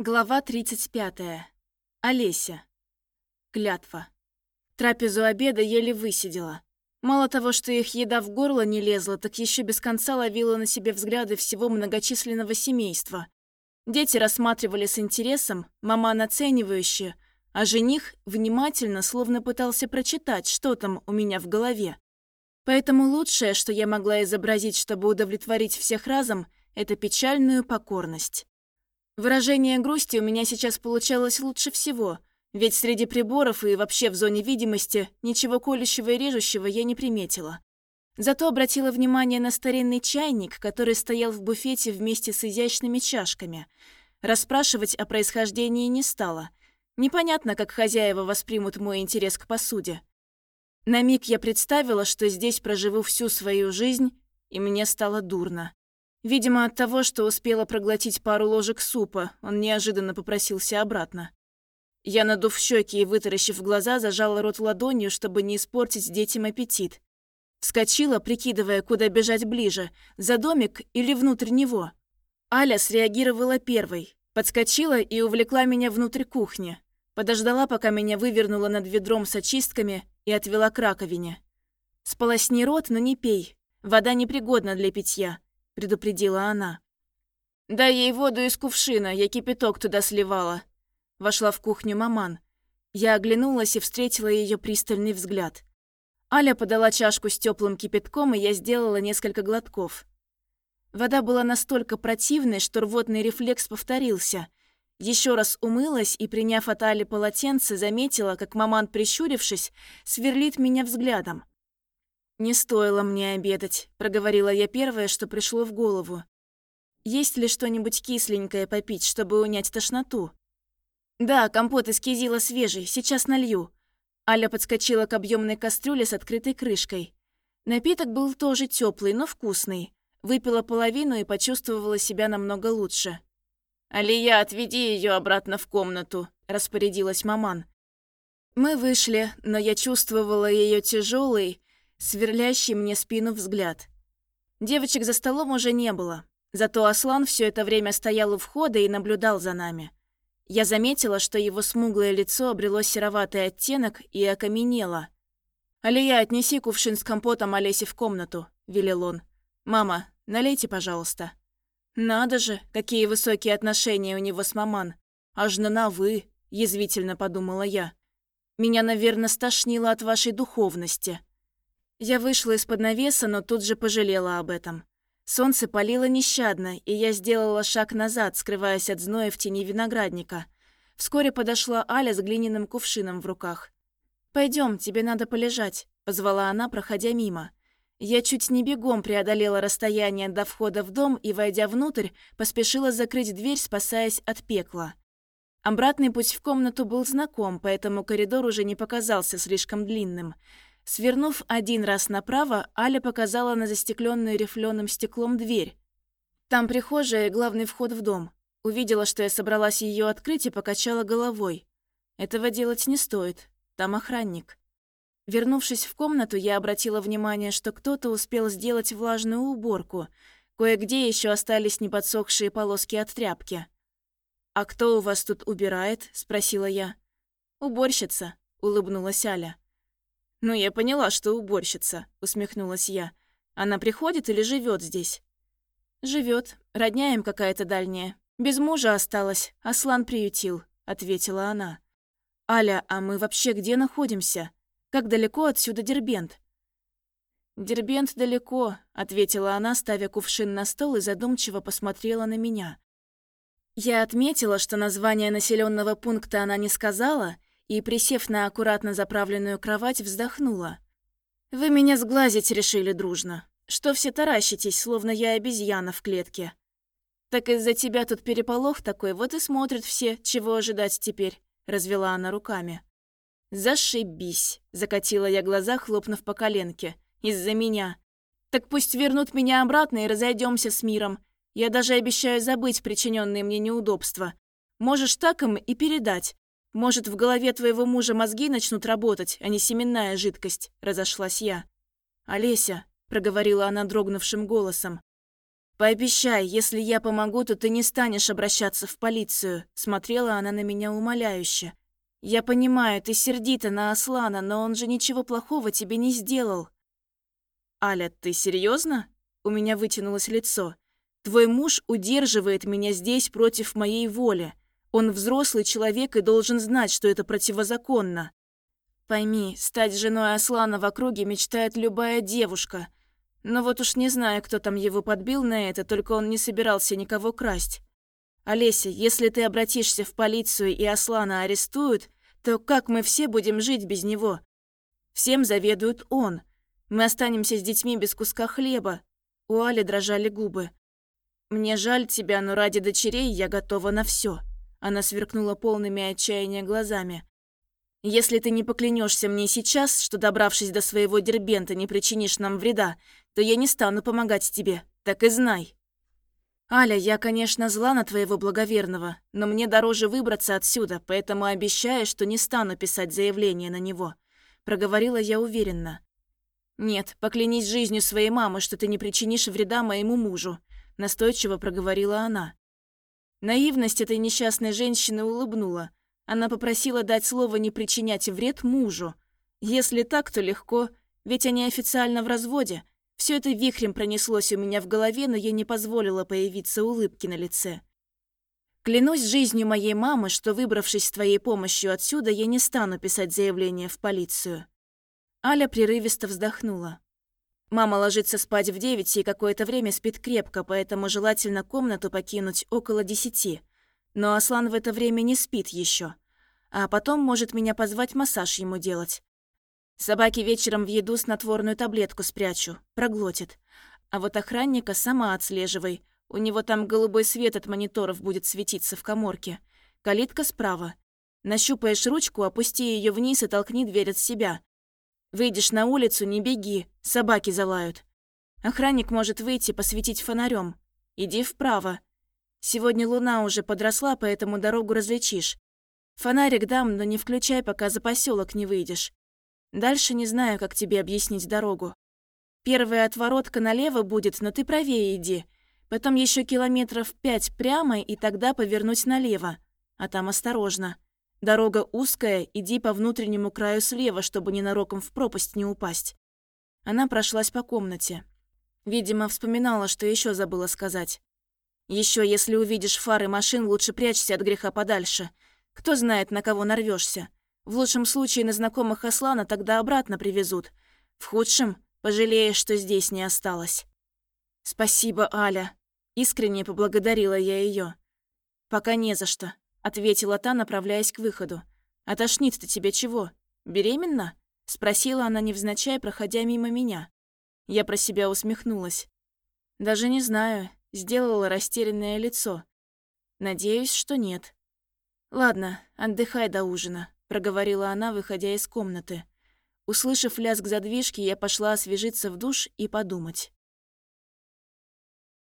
Глава 35. Олеся. Клятва. Трапезу обеда еле высидела. Мало того, что их еда в горло не лезла, так еще без конца ловила на себе взгляды всего многочисленного семейства. Дети рассматривали с интересом, маман оценивающе, а жених внимательно, словно пытался прочитать, что там у меня в голове. Поэтому лучшее, что я могла изобразить, чтобы удовлетворить всех разом, это печальную покорность. Выражение грусти у меня сейчас получалось лучше всего, ведь среди приборов и вообще в зоне видимости ничего колющего и режущего я не приметила. Зато обратила внимание на старинный чайник, который стоял в буфете вместе с изящными чашками. Расспрашивать о происхождении не стала. Непонятно, как хозяева воспримут мой интерес к посуде. На миг я представила, что здесь проживу всю свою жизнь, и мне стало дурно. Видимо, от того, что успела проглотить пару ложек супа, он неожиданно попросился обратно. Я, надув щеки и вытаращив глаза, зажала рот ладонью, чтобы не испортить детям аппетит. Вскочила, прикидывая, куда бежать ближе, за домик или внутрь него. Аля среагировала первой, подскочила и увлекла меня внутрь кухни. Подождала, пока меня вывернула над ведром с очистками и отвела к раковине. «Сполосни рот, но не пей. Вода непригодна для питья. — предупредила она. «Дай ей воду из кувшина, я кипяток туда сливала». Вошла в кухню маман. Я оглянулась и встретила ее пристальный взгляд. Аля подала чашку с теплым кипятком, и я сделала несколько глотков. Вода была настолько противной, что рвотный рефлекс повторился. Еще раз умылась и, приняв от Али полотенце, заметила, как маман, прищурившись, сверлит меня взглядом. «Не стоило мне обедать», — проговорила я первое, что пришло в голову. «Есть ли что-нибудь кисленькое попить, чтобы унять тошноту?» «Да, компот из кизила свежий, сейчас налью». Аля подскочила к объемной кастрюле с открытой крышкой. Напиток был тоже теплый, но вкусный. Выпила половину и почувствовала себя намного лучше. «Алия, отведи ее обратно в комнату», – распорядилась маман. Мы вышли, но я чувствовала ее тяжелый, сверлящий мне спину взгляд. Девочек за столом уже не было, зато Аслан все это время стоял у входа и наблюдал за нами. Я заметила, что его смуглое лицо обрело сероватый оттенок и окаменело. «Алия, отнеси кувшин с компотом Олесе в комнату», – велел он. «Мама, налейте, пожалуйста». «Надо же, какие высокие отношения у него с маман. Аж на «вы», – язвительно подумала я. «Меня, наверное, стошнило от вашей духовности». Я вышла из-под навеса, но тут же пожалела об этом. Солнце палило нещадно, и я сделала шаг назад, скрываясь от зноя в тени виноградника. Вскоре подошла Аля с глиняным кувшином в руках. Пойдем, тебе надо полежать», — позвала она, проходя мимо. Я чуть не бегом преодолела расстояние до входа в дом и, войдя внутрь, поспешила закрыть дверь, спасаясь от пекла. Обратный путь в комнату был знаком, поэтому коридор уже не показался слишком длинным. Свернув один раз направо, Аля показала на застекленную рифленым стеклом дверь. Там прихожая и главный вход в дом. Увидела, что я собралась ее открыть и покачала головой. Этого делать не стоит. Там охранник. Вернувшись в комнату, я обратила внимание, что кто-то успел сделать влажную уборку. Кое-где еще остались неподсохшие полоски от тряпки. «А кто у вас тут убирает?» – спросила я. «Уборщица», – улыбнулась Аля. «Ну, я поняла, что уборщица», — усмехнулась я. «Она приходит или живет здесь?» Живет. Родня им какая-то дальняя. Без мужа осталась, Аслан приютил», — ответила она. «Аля, а мы вообще где находимся? Как далеко отсюда Дербент?» «Дербент далеко», — ответила она, ставя кувшин на стол и задумчиво посмотрела на меня. Я отметила, что название населенного пункта она не сказала, и, присев на аккуратно заправленную кровать, вздохнула. «Вы меня сглазить решили дружно. Что все таращитесь, словно я обезьяна в клетке?» «Так из-за тебя тут переполох такой, вот и смотрят все, чего ожидать теперь», — развела она руками. «Зашибись», — закатила я глаза, хлопнув по коленке. «Из-за меня. Так пусть вернут меня обратно и разойдемся с миром. Я даже обещаю забыть причиненные мне неудобства. Можешь так им и передать. Может, в голове твоего мужа мозги начнут работать, а не семенная жидкость», — разошлась я. «Олеся», — проговорила она дрогнувшим голосом, Пообещай, если я помогу, то ты не станешь обращаться в полицию. Смотрела она на меня умоляюще. Я понимаю, ты сердита на Аслана, но он же ничего плохого тебе не сделал. Аля, ты серьезно? У меня вытянулось лицо. Твой муж удерживает меня здесь против моей воли. Он взрослый человек и должен знать, что это противозаконно. Пойми, стать женой Аслана в округе мечтает любая девушка. Но вот уж не знаю, кто там его подбил на это, только он не собирался никого красть. Олеся, если ты обратишься в полицию и Аслана арестуют, то как мы все будем жить без него? Всем заведует он. Мы останемся с детьми без куска хлеба. У Али дрожали губы. Мне жаль тебя, но ради дочерей я готова на все. Она сверкнула полными отчаяния глазами. Если ты не поклянешься мне сейчас, что, добравшись до своего дербента, не причинишь нам вреда, то я не стану помогать тебе, так и знай. Аля, я, конечно, зла на твоего благоверного, но мне дороже выбраться отсюда, поэтому обещаю, что не стану писать заявление на него. Проговорила я уверенно. Нет, поклянись жизнью своей мамы, что ты не причинишь вреда моему мужу, настойчиво проговорила она. Наивность этой несчастной женщины улыбнула, она попросила дать слово не причинять вред мужу. Если так, то легко, ведь они официально в разводе. Все это вихрем пронеслось у меня в голове, но я не позволила появиться улыбки на лице. Клянусь жизнью моей мамы, что, выбравшись с твоей помощью отсюда, я не стану писать заявление в полицию. Аля прерывисто вздохнула. Мама ложится спать в девять и какое-то время спит крепко, поэтому желательно комнату покинуть около десяти – но Аслан в это время не спит еще. А потом может меня позвать массаж ему делать. Собаке вечером в еду снотворную таблетку спрячу, проглотит. А вот охранника сама отслеживай. У него там голубой свет от мониторов будет светиться в коморке. Калитка справа. Нащупаешь ручку, опусти ее вниз и толкни дверь от себя. Выйдешь на улицу, не беги, собаки залают. Охранник может выйти посветить фонарем. Иди вправо. Сегодня луна уже подросла, поэтому дорогу различишь. Фонарик дам, но не включай, пока за поселок не выйдешь. Дальше не знаю, как тебе объяснить дорогу. Первая отворотка налево будет, но ты правее иди. Потом еще километров пять прямо, и тогда повернуть налево. А там осторожно. Дорога узкая, иди по внутреннему краю слева, чтобы ненароком в пропасть не упасть. Она прошлась по комнате. Видимо, вспоминала, что еще забыла сказать. Еще если увидишь фары машин, лучше прячься от греха подальше. Кто знает, на кого нарвешься. В лучшем случае на знакомых Аслана тогда обратно привезут. В худшем пожалеешь, что здесь не осталось. Спасибо, Аля. Искренне поблагодарила я ее. Пока не за что, ответила та, направляясь к выходу. А тошнит-то тебе чего? Беременна? Спросила она невзначай, проходя мимо меня. Я про себя усмехнулась. Даже не знаю, сделала растерянное лицо. Надеюсь, что нет. Ладно, отдыхай до ужина, проговорила она, выходя из комнаты. Услышав лязг задвижки, я пошла освежиться в душ и подумать.